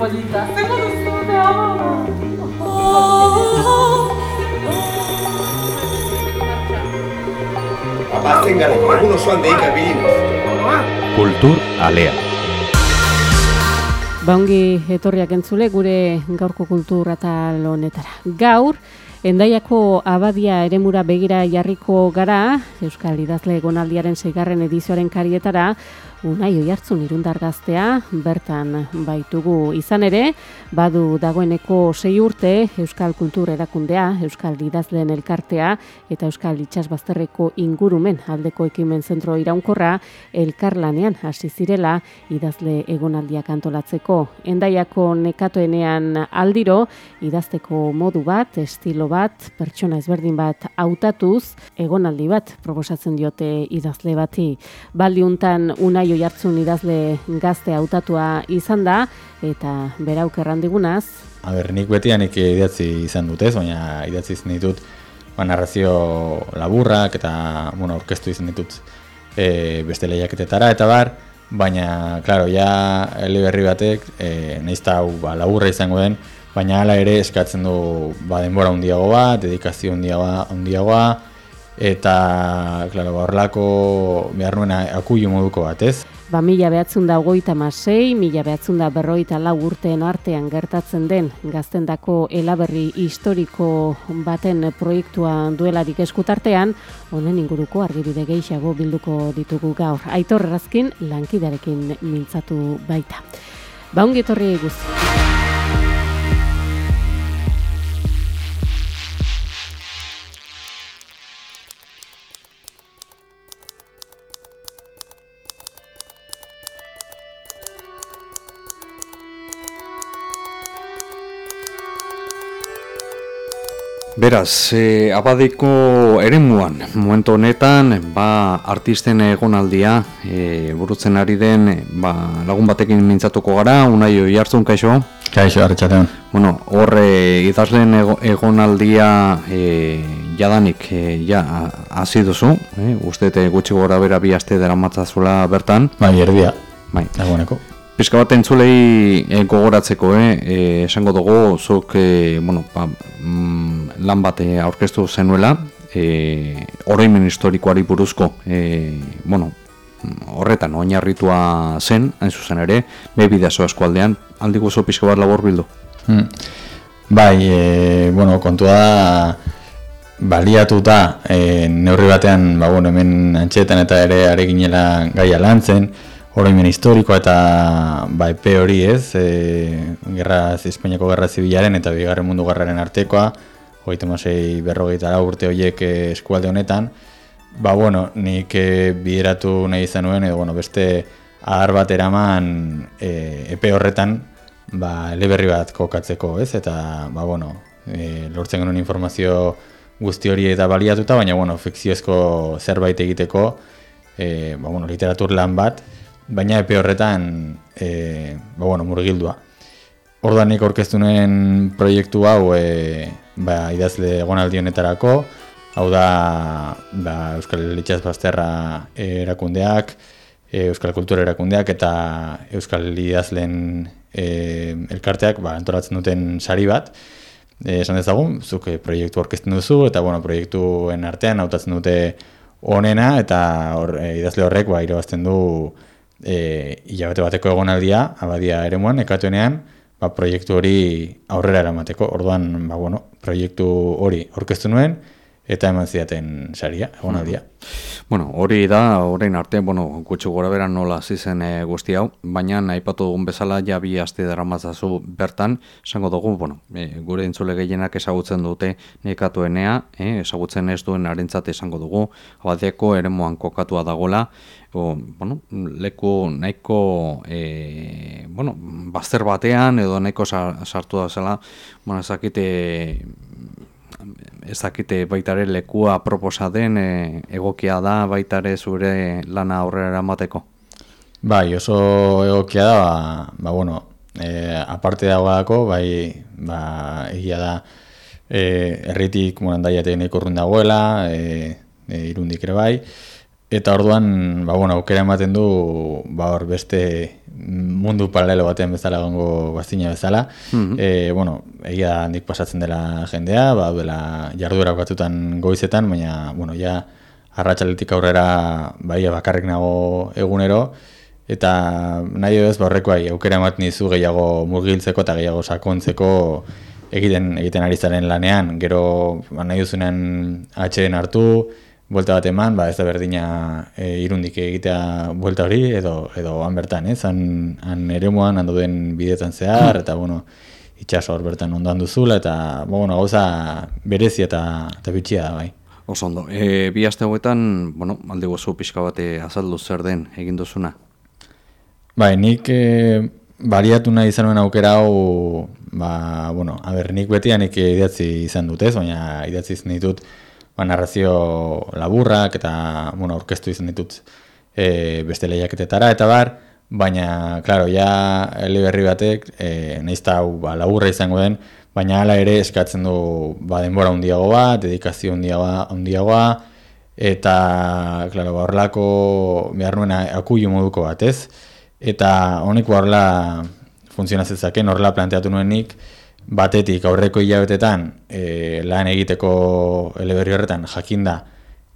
polita, zer duzu da? Abatzen gara, egun osoan deika bilinez. Kultur alea. Baungi etorriak entzule gure gaurko kultura tal honetara. Gaur, Endaiako abadia eremura begira jarriko gara, Euskal Idazle Egonaldiaren seigarren edizioaren karietara, Unai oihartzun irundar gaztea, bertan baitugu izan ere, badu dagoeneko sei urte Euskal Kultur Erakundea, Euskal Idazleen Elkartea eta Euskal Itxasbazterreko ingurumen aldeko ekimen zentro iraunkorra elkarlanean hasi zirela idazle egonaldiak antolatzeko. Endaiako nekatoenean aldiro, idazteko modu bat, estilo bat, pertsona ezberdin bat hautatuz, egonaldi bat proposatzen diote idazle bati. Baldiuntan unai oihartzun idazle gazte hautatua izan da, eta berauk errandigunaz. A ber, nik betianik idatzi izan dut ez, baina idatzi izan ditut ba, narrazio laburrak eta bueno, orkestu izan ditut e, beste lehiaketetara eta bar, baina, klaro, ja eleberri batek, e, nahiz hau ba, laburra izango den, baina hala ere eskatzen du ba, denbora handiago bat, dedikazio handiagoa, handiagoa eta, klaro, ba, horrelako behar nuena akuilu moduko bat, ez? Ba, mila behatzun da ogoita masei, mila behatzun da berroita lau urteen artean gertatzen den gaztendako elaberri historiko baten proiektua duelarik eskutartean, honen inguruko argibide gehiago bilduko ditugu gaur. Aitor Errazkin lankidarekin mintzatu baita. Ba, ongi etorri guzti. Beraz, e, abadeko eremuan, momentu honetan, ba, artisten egonaldia e, burutzen ari den ba, lagun batekin mintzatuko gara, unai oi hartzun, kaixo? Kaixo, hartxatean. Bueno, horre idazlen ego, egonaldia e, jadanik e, ja, hasi duzu, e, uste gutxi gora bera bi aste dara matzazula bertan. Bai, erdia, Bai, dagoeneko. Pizka bat entzulei e, gogoratzeko, eh? e, esango dugu, zuk e, bueno, ba, mm, lan bat aurkeztu zenuela, e, oroimen historikoari buruzko, e, bueno, horretan oinarritua zen, hain zuzen ere, bebidazo eskualdean, aldi guzu pizka bat labor bildu. Hmm. Bai, e, bueno, kontua da, baliatuta, e, neurri batean, ba, bueno, hemen antxetan eta ere areginela gaia lantzen, oroimen historikoa eta ba, epe hori ez, e, gerra, Espainiako Gerra Zibilaren eta Bigarren Mundu Gerraren artekoa, hogeita masei berrogeita urte horiek e, eskualde honetan, ba bueno, nik e, bideratu nahi izan nuen, edo bueno, beste ahar bat eraman e, epe horretan, ba, eleberri bat kokatzeko, ez? Eta, ba bueno, e, lortzen genuen informazio guzti hori eta baliatuta, baina bueno, fikziozko zerbait egiteko, e, ba, bueno, literatur lan bat, baina epe horretan e, ba, bueno, murgildua. Orduan nik aurkeztu nuen proiektu hau e, ba, idazle egonaldi honetarako, hau da ba, Euskal Litxaz Bazterra erakundeak, e, Euskal Kultura erakundeak eta Euskal Idazlen e, elkarteak ba, antolatzen duten sari bat. E, esan dezagun, zuk e, proiektu aurkezten duzu eta bueno, proiektuen artean hautatzen dute onena eta hor, e, idazle horrek ba, irabazten du e, hilabete bateko egonaldia, abadia eremuan, ekatuenean, ba, proiektu hori aurrera eramateko. Orduan, ba, bueno, proiektu hori orkestu nuen, eta eman zidaten saria, egonaldia. Bueno, hori da, orain arte, bueno, gutxi gora bera nola zizen e, guzti hau, baina aipatu dugun bezala ja bi aste daramatzazu bertan, esango dugu, bueno, e, gure entzule gehienak ezagutzen dute nekatuenea, e, ezagutzen ez duen arentzat esango dugu, abadiako ere moan kokatua dagola, o, bueno, leku nahiko, e, bueno, bazter batean, edo nahiko sartu da zela, bueno, ezakite, ez dakite baitare lekua proposa den e, egokia da baitare zure lana aurrera eramateko? Bai, oso egokia da, ba, ba bueno, e, aparte dagoako, bai, ba, egia da, e, erritik, bueno, daiatek neko urrun dagoela, e, e, irundik ere bai, eta orduan, ba, bueno, aukera ematen du, ba, hor beste mundu paralelo batean bezala gongo bazina bezala. e, bueno, egia handik pasatzen dela jendea, ba, dela jarduera batzutan goizetan, baina, bueno, ja, arratsaletik aurrera, bai, bakarrik nago egunero, eta nahi ez ba, horrekoai aukera ematen dizu gehiago murgiltzeko eta gehiago sakontzeko egiten egiten ari zaren lanean, gero ba, nahi duzunean atxeden hartu, buelta bat eman, ba ez da berdina e, irundik egitea buelta hori edo edo han bertan, ez? Han, han eremuan handu den bidetan zehar eta bueno, itxaso hor bertan ondoan duzula eta bueno, gauza berezi eta eta bitxia da bai. Oso ondo. E, bi aste hauetan, bueno, alde gozu pixka bate azaldu zer den egin duzuna. Bai, nik e, baliatu nahi izan aukera hau, ba, bueno, a ber, nik beti nik idatzi izan dut ez, baina idatzi izan ditut ba, narrazio laburrak eta, bueno, orkestu izan ditut e, beste lehiaketetara eta bar, baina, klaro, ja eleberri batek, e, nahiz hau ba, laburra izango den, baina hala ere eskatzen du ba, denbora handiago bat, dedikazio handiagoa, handiagoa eta, klaro, ba, horrelako behar nuen akuio moduko bat, ez? Eta honek horrela funtzionaz ezaken, horrela planteatu nuenik, batetik aurreko hilabetetan e, lan egiteko eleberri horretan jakinda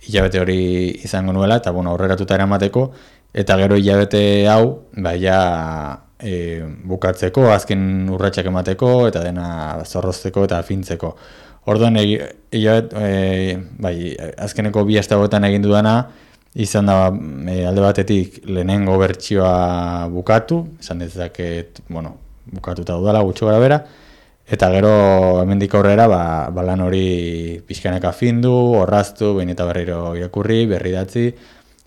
hilabete hori izango nuela, eta bueno, aurreratuta eramateko, eta gero hilabete hau, ba, ja, e, bukatzeko, azken urratsak emateko, eta dena zorrozteko eta fintzeko. Orduan, hilabet, e, bai, azkeneko bi astagoetan egin dudana, izan da e, alde batetik lehenengo bertsioa bukatu, esan dezaket, bueno, bukatuta dudala gutxo gara bera, eta gero hemendik aurrera ba, ba lan hori pixkanaka findu, horraztu, behin eta berriro irakurri, berri datzi,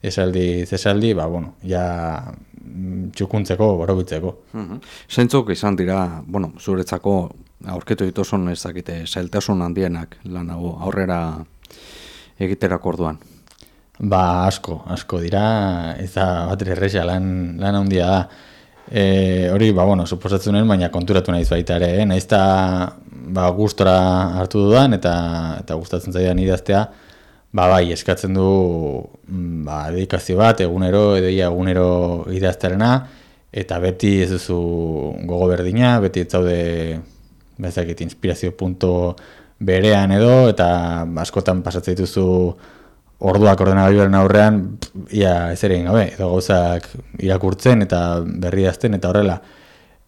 esaldi, zesaldi, ba, bueno, ja mm, txukuntzeko, borobitzeko. Mhm. Zentzuk izan dira, bueno, zuretzako aurketu dituzun ezakite zailtasun handienak lan hau aurrera egiterako orduan. Ba, asko, asko dira, ez da bat erresa lan, lan handia da. E, hori, ba, bueno, suposatzen nuen, baina konturatu naiz baita ere, eh? naiz eta ba, gustora hartu dudan eta eta gustatzen zaidan idaztea, ba, bai, eskatzen du mm, ba, dedikazio bat, egunero, edoia egunero idaztearena, eta beti ez duzu gogo berdina, beti ez zaude, bezakit, inspirazio punto berean edo, eta askotan pasatzen dituzu orduak ordenagailuaren aurrean ia ez ere gabe, edo gauzak irakurtzen eta berri azten eta horrela.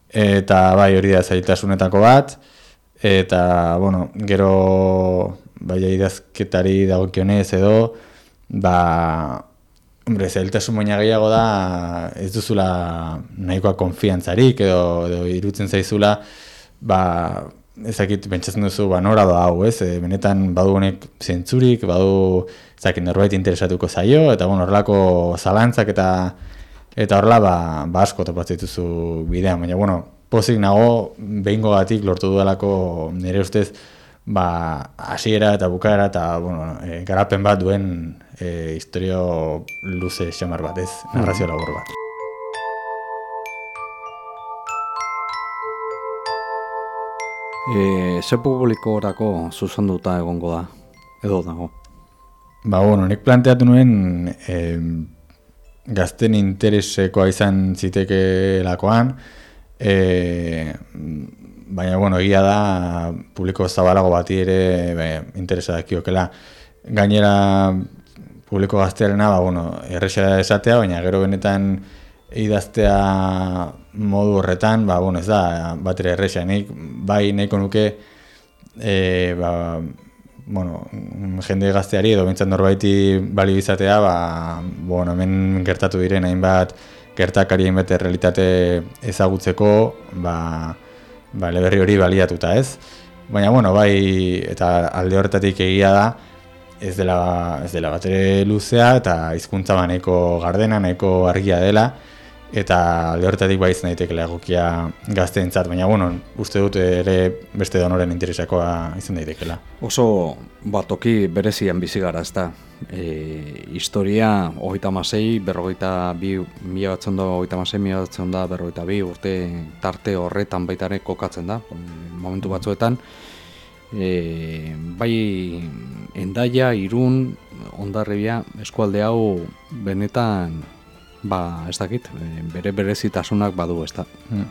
Eta bai hori da zailtasunetako bat, eta bueno, gero bai idazketari dagokionez edo, ba, hombre, zailtasun baina gehiago da ez duzula nahikoa konfiantzarik edo, edo irutzen zaizula, ba, ezakit pentsatzen duzu ba nora da hau, ez? E, benetan badu honek zentzurik, badu ezakit norbait interesatuko zaio eta bueno, horrelako zalantzak eta eta horrela ba, ba asko topatzen dituzu bidean, baina bueno, pozik nago behingogatik lortu dudalako nire ustez ba hasiera eta bukaera eta bueno, e, garapen bat duen e, historio luze xamar bat, ez? Narrazio labur bat. E, ze publikorako zuzenduta egongo da, edo dago? Ba, bueno, nik planteatu nuen e, gazten interesekoa izan ziteke lakoan, e, baina, bueno, egia da publiko zabalago bati ere be, interesa dakiokela. Gainera, publiko gaztearena, ba, bueno, errexera esatea, baina gero benetan idaztea modu horretan, ba, bueno, ez da, bat ere erresa, nik, bai nahiko nuke, e, ba, bueno, jende gazteari edo bintzat norbaiti balio izatea, ba, bueno, hemen gertatu diren hainbat gertakari hainbat realitate ezagutzeko, ba, ba, leberri hori baliatuta ez. Baina, bueno, bai, eta alde horretatik egia da, ez dela, ez dela bat ere luzea, eta hizkuntza ba nahiko gardena, nahiko argia dela, eta alde horretatik bai izan daitekeela egokia gazteentzat, baina bueno, uste dut ere beste donoren interesakoa izan daitekeela. Oso batoki berezian bizi gara, ezta. E, historia hogeita masei, berrogeita bi, mila batzen da, hogeita masei, mila batzen da, berrogeita bi, urte tarte horretan baitare kokatzen da, momentu batzuetan. E, bai endaia, irun, ondarribia eskualde hau benetan, ba, ez dakit, eh, bere berezitasunak badu, ez da. Mm.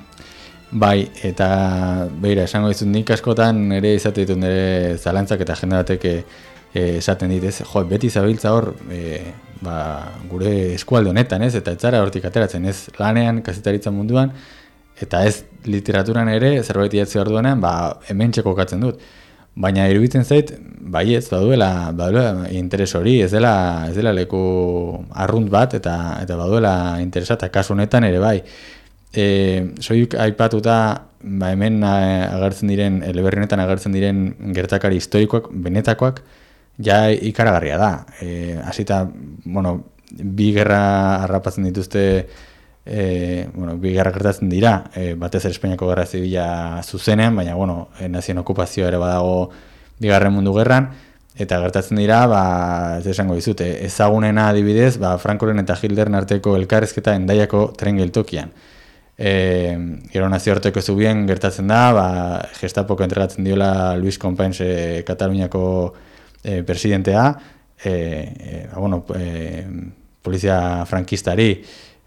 Bai, eta beira, esango dizut nik askotan ere izate ditut nire zalantzak eta jende batek e, esaten dit, ez, jo, beti zabiltza hor, e, ba, gure eskualde honetan, ez, eta ez zara hortik ateratzen, ez, lanean, kazetaritza munduan, eta ez literaturan ere, zerbait idatzi hor duenean, ba, hemen txekokatzen dut. Baina iruditzen zait, bai ez, baduela, baduela interes hori, ez dela, ez dela leku arrunt bat, eta eta baduela interesa, eta kasu honetan ere bai. E, soik aipatuta, ba hemen agertzen diren, eleberri agertzen diren gertakari historikoak, benetakoak, ja ikaragarria da. E, hasita, bueno, bi gerra harrapatzen dituzte, e, bueno, bi gerra gertatzen dira, e, batez ere Espainiako gerra zibila zuzenean, baina, bueno, e, nazien okupazioa ere badago bigarren mundu gerran, eta gertatzen dira, ba, ez esango dizute, ezagunena adibidez, ba, Frankoren eta Hildern arteko elkarrezketa endaiako tren geltokian. E, gero nazio harteko zubien gertatzen da, ba, gestapoko entregatzen diola Luis Companys e, Kataluniako e, presidentea, e, e, bueno, e, polizia frankistari,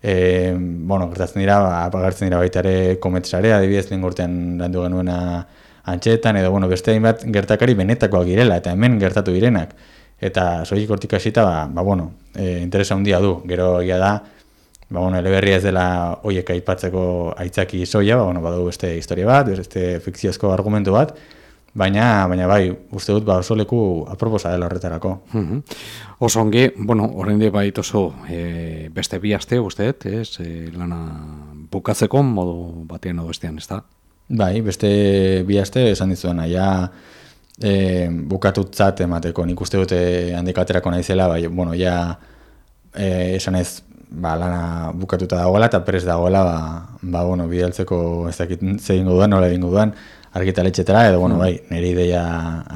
e, bueno, gertatzen dira, apagartzen dira baita ere kometsarea, adibidez lehen landu genuena antxetan, edo bueno, beste hainbat gertakari benetakoak girela, eta hemen gertatu direnak. Eta soik hortik hasita, ba, ba bueno, e, interesa handia du, gero egia da, ba bueno, eleberria ez dela hoiek aipatzeko aitzaki soia, ba bueno, badu beste historia bat, beste fikziozko argumentu bat, Baina, baina bai, uste dut ba oso leku aproposa dela horretarako. Mm Oso ongi, bueno, de bait oso e, beste bi aste, uste dut, ez, e, lana bukatzeko modu batean edo bestean, ez da? Bai, beste bi aste esan dizuena, ja e, bukatutzat emateko, nik uste dute handikaterako naizela, bai, bueno, ja e, esan ez, ba, lana bukatuta dagoela eta prez dagoela, ba, ba bueno, bidaltzeko ez dakit zein duan, nola egin duan, argitaletxetara, edo, bueno, mm. bai, nire ideia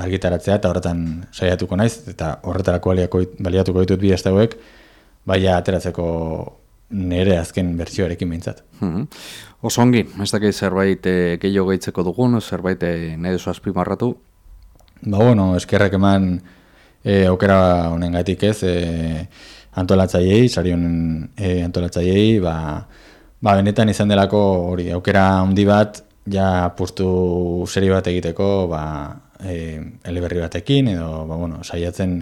argitaratzea, eta horretan saiatuko naiz, eta horretarako baliatuko ditut bi hauek, baina ateratzeko nire azken bertsioarekin behintzat. Hmm. Osongi, ez dakit zerbait e, gehiago gehitzeko dugun, zerbait e, nahi duzu azpimarratu? Ba, bueno, eskerrak eman e, aukera honen gaitik ez, e, antolatzaiei, sari honen e, antolatzaiei, ba, ba, benetan izan delako hori aukera handi bat, ja puztu seri bat egiteko ba, e, eleberri batekin edo ba, bueno, saiatzen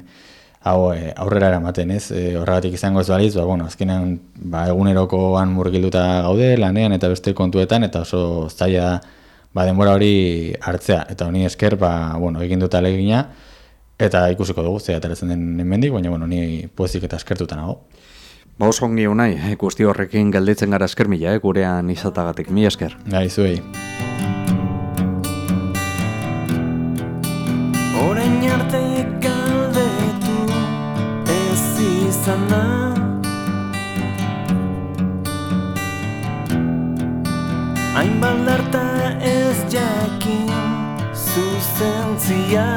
hau e, aurrera eramaten ez? E, horregatik izango ez baliz ba, bueno, azkenean ba, egunerokoan murgilduta gaude lanean eta beste kontuetan eta oso zaila ba, denbora hori hartzea. Eta honi esker ba, bueno, egin dut alegina eta ikusiko dugu ze ateratzen den hemendik baina bueno, ni poezik eta eskertuta nago Ba oso ongi honai, eh, guzti horrekin gelditzen gara esker mila, eh, gurean izatagatik, mi esker. Gai, zuei. Horein arte galdetu ez izana Hain baldarta ez jakin zuzentzia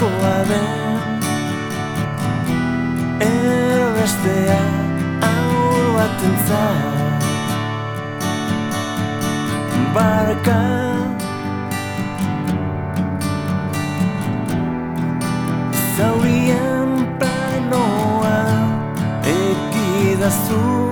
Nolakoa den Erbestea aur bat Barka. Zaurien planoa Ekidazu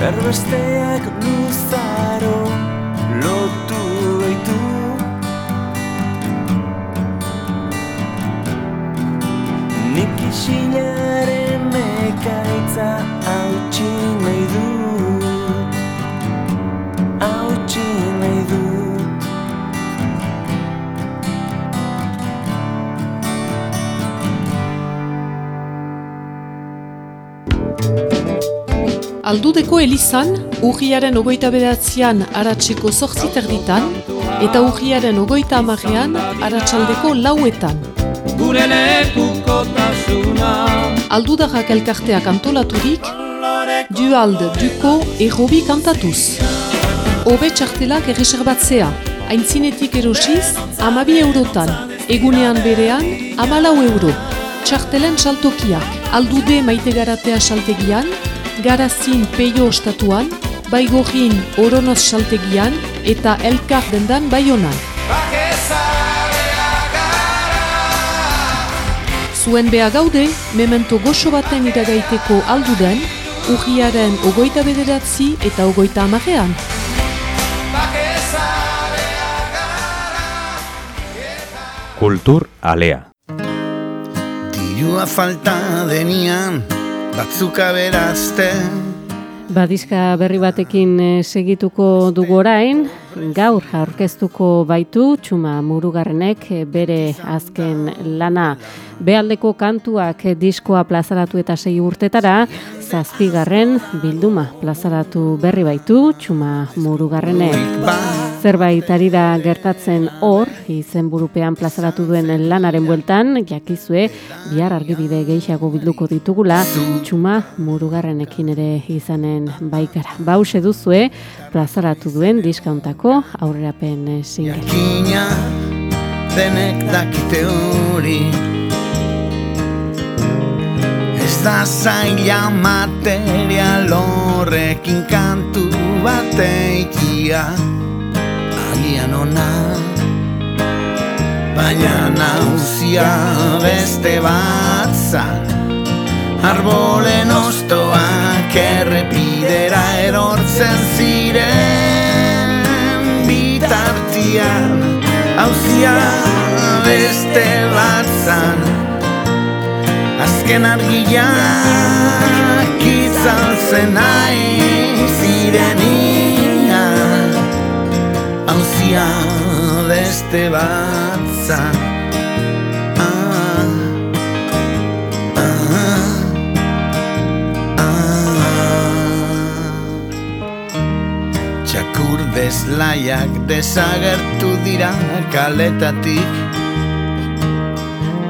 Erbesteak luzaro lotu eitu Nik isilaren mekaitza Aldudeko elizan, urriaren ogoita bedatzean aratseko zortzi terditan, eta urriaren ogoita amarean aratsaldeko lauetan. Gure lekukotasuna Aldudarrak elkarteak antolaturik, Duald, Duko, Errobi kantatuz. Obe txartelak erreserbatzea, aintzinetik erosiz, amabi eurotan, egunean berean, amalau euro. Txartelen saltokiak, aldude maitegaratea saltegian, garazin peio ostatuan, baigorin oronoz saltegian, eta elkar dendan baionan. Zuen beha gaude, memento goxo baten iragaiteko alduden, urriaren ogoita bederatzi eta ogoita amarean. Kultur alea. Dirua falta denian, batzuk aberazte. Badizka berri batekin eh, segituko dugu orain, gaur aurkeztuko baitu Txuma Murugarrenek eh, bere azken lana bealdeko kantuak eh, diskoa plazaratu eta sei urtetara, zazpigarren bilduma plazaratu berri baitu Txuma Murugarrenek. Zerbait ari da gertatzen hor, izenburupean plazaratu duen lanaren bueltan, jakizue, bihar argibide gehiago bilduko ditugula, txuma murugarrenekin ere izanen baikara. Bause duzue, plazaratu duen diskauntako aurrerapen eh, single. Jakina denek dakite hori Ez da zaila material horrekin kantu bateikia Agian ona Baina nauzia beste bat zan. Arbolen ostoak errepidera erortzen ziren. Bitartian Hauzia beste bat zan. Azken argiak itzaltzen nahi zirenia Hauzia beste bat zan Ah, ah, ah. Txakur deslaiak desagertu dira kaletatik.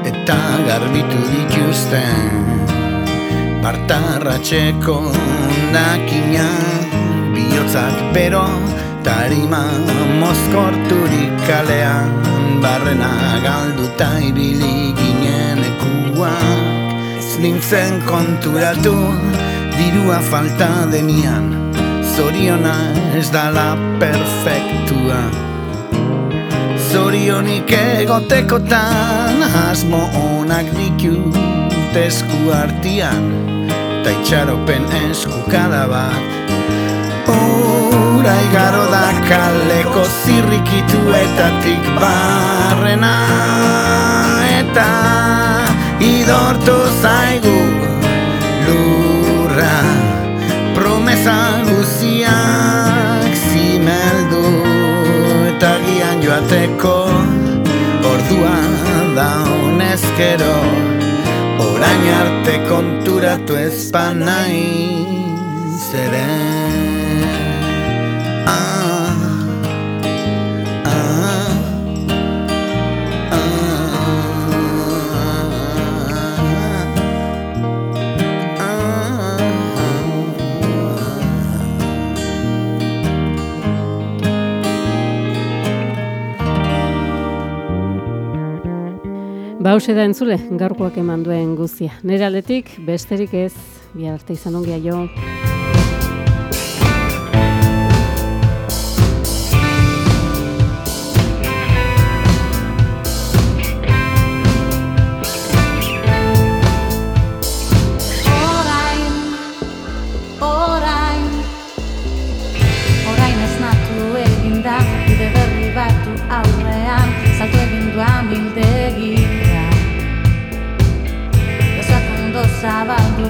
Eta garbitu dituzten Bartarratxeko ondakina Bihotzak bero tarima mozkorturik kalean Barrena galduta ibili ginen ekuak Ez nintzen konturatu dirua falta denian Zoriona ez dala perfektua. Zorionik egotekotan asmo onak ditut esku artian Ta itxaropen eskukada bat Ura igaro da kaleko zirrikituetatik barrena. Eta idortu zaigu lurra Promesa guziak zimeldu. Eta gian joateko ordua da honezkero Orain arte konturatu ez banaiz ere Bause da entzule, gaurkoak eman duen guzia. Nire aldetik, besterik ez, bihar arte izan ongia jo.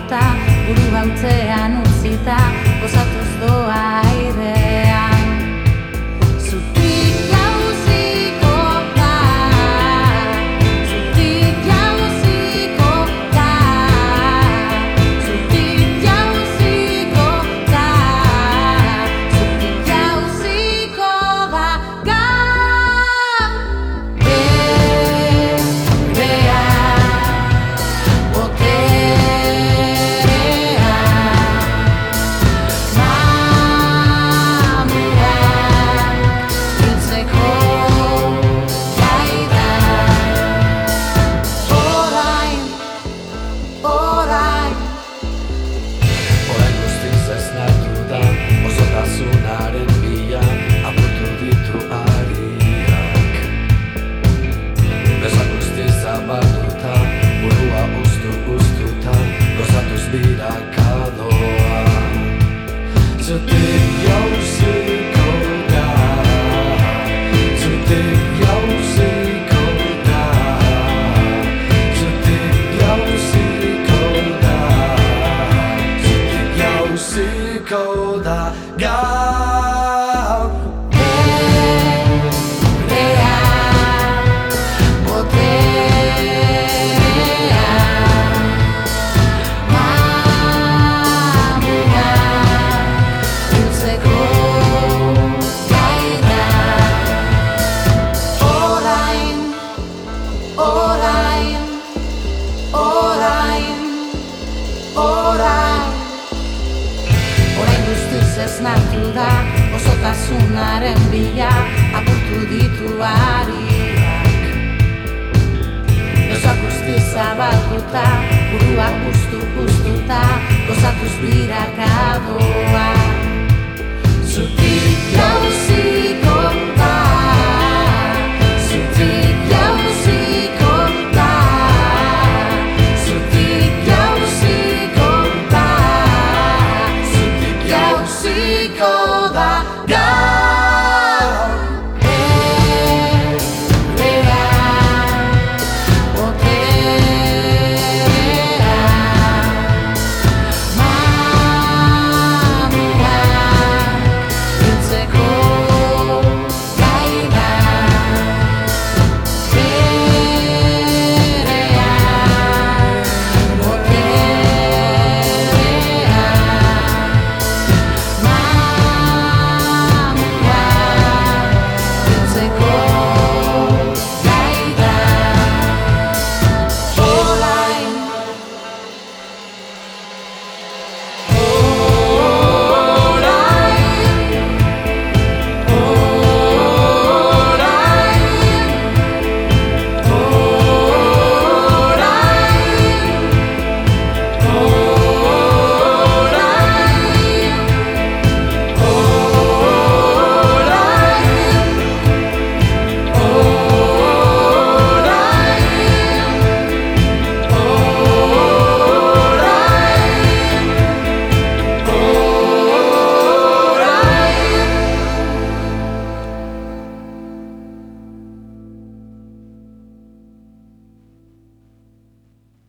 jota, buru bautzean utzita, gozatuz doa airea. Esnatu da Osotasunaren bila apurtu ditu ariak. Ezoak guzti zabalduta Buruak guztu guztuta Gozatuz birakadoa Zutik